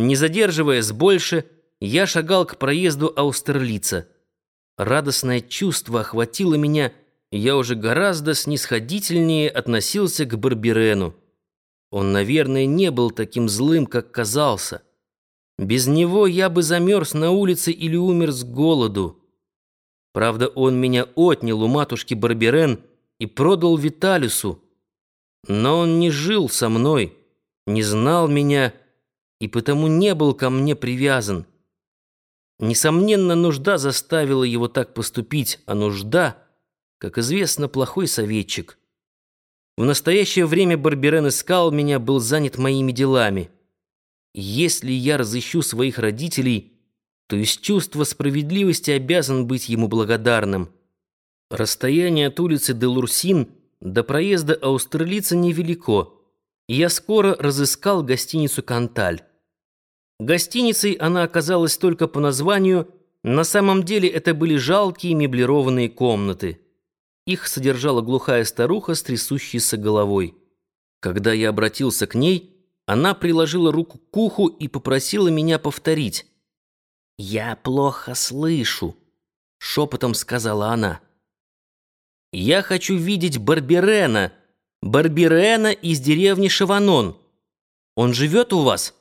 Не задерживаясь больше, я шагал к проезду Аустерлица. Радостное чувство охватило меня, и я уже гораздо снисходительнее относился к Барберену. Он, наверное, не был таким злым, как казался. Без него я бы замерз на улице или умер с голоду. Правда, он меня отнял у матушки Барберен и продал Виталису. Но он не жил со мной, не знал меня и потому не был ко мне привязан. Несомненно, нужда заставила его так поступить, а нужда, как известно, плохой советчик. В настоящее время Барберен искал меня, был занят моими делами. Если я разыщу своих родителей, то из чувства справедливости обязан быть ему благодарным. Расстояние от улицы де Лурсин до проезда Аустерлица невелико, и я скоро разыскал гостиницу «Канталь». Гостиницей она оказалась только по названию, на самом деле это были жалкие меблированные комнаты. Их содержала глухая старуха с трясущейся головой. Когда я обратился к ней, она приложила руку к уху и попросила меня повторить. «Я плохо слышу», — шепотом сказала она. «Я хочу видеть Барберена, Барберена из деревни Шаванон. Он живет у вас?»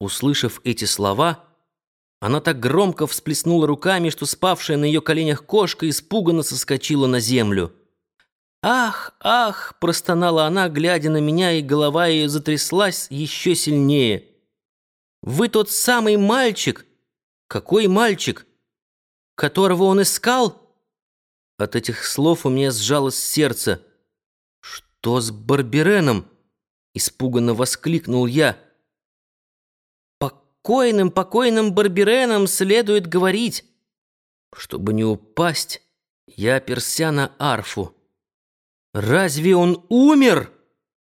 Услышав эти слова, она так громко всплеснула руками, что спавшая на ее коленях кошка испуганно соскочила на землю. «Ах, ах!» — простонала она, глядя на меня, и голова ее затряслась еще сильнее. «Вы тот самый мальчик? Какой мальчик? Которого он искал?» От этих слов у меня сжалось сердце. «Что с Барбереном?» — испуганно воскликнул я покойным, покойным Барбереном следует говорить. Чтобы не упасть, я оперся на арфу. «Разве он умер?»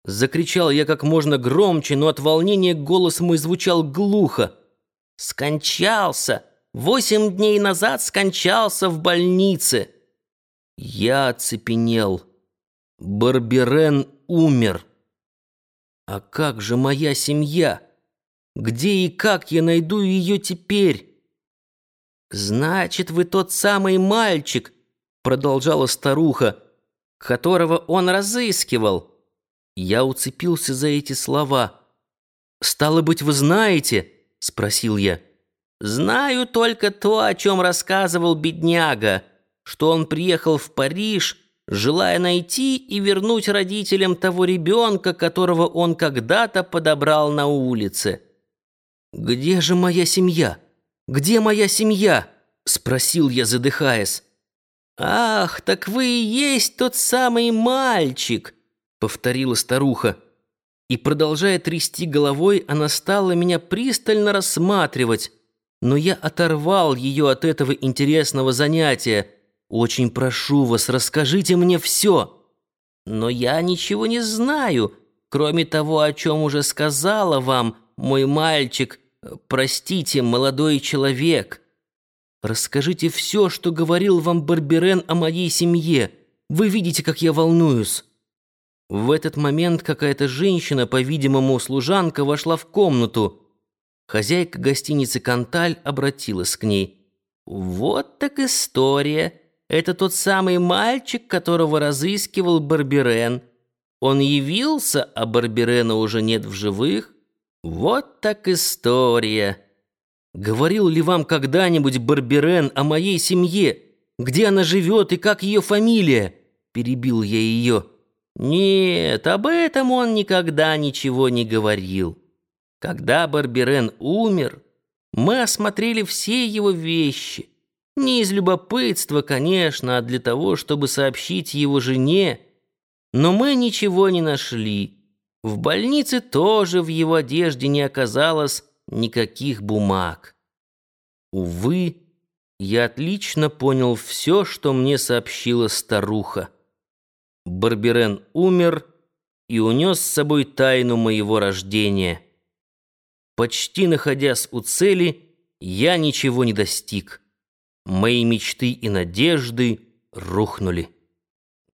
Закричал я как можно громче, но от волнения голос мой звучал глухо. «Скончался! Восемь дней назад скончался в больнице!» Я оцепенел. Барберен умер. «А как же моя семья?» Где и как я найду ее теперь? Значит, вы тот самый мальчик, продолжала старуха, которого он разыскивал. Я уцепился за эти слова. Стало быть, вы знаете? спросил я. Знаю только то, о чем рассказывал бедняга, что он приехал в Париж, желая найти и вернуть родителям того ребенка, которого он когда-то подобрал на улице. «Где же моя семья? Где моя семья?» — спросил я, задыхаясь. «Ах, так вы и есть тот самый мальчик!» — повторила старуха. И, продолжая трясти головой, она стала меня пристально рассматривать, но я оторвал ее от этого интересного занятия. «Очень прошу вас, расскажите мне все!» «Но я ничего не знаю, кроме того, о чем уже сказала вам, мой мальчик», «Простите, молодой человек, расскажите все, что говорил вам Барберен о моей семье. Вы видите, как я волнуюсь». В этот момент какая-то женщина, по-видимому, служанка, вошла в комнату. Хозяйка гостиницы «Канталь» обратилась к ней. «Вот так история. Это тот самый мальчик, которого разыскивал Барберен. Он явился, а Барберена уже нет в живых. Вот так история. Говорил ли вам когда-нибудь Барберен о моей семье? Где она живет и как ее фамилия? Перебил я ее. Нет, об этом он никогда ничего не говорил. Когда Барберен умер, мы осмотрели все его вещи. Не из любопытства, конечно, а для того, чтобы сообщить его жене. Но мы ничего не нашли. В больнице тоже в его одежде не оказалось никаких бумаг. Увы, я отлично понял все, что мне сообщила старуха. Барберен умер и унес с собой тайну моего рождения. Почти находясь у цели, я ничего не достиг. Мои мечты и надежды рухнули.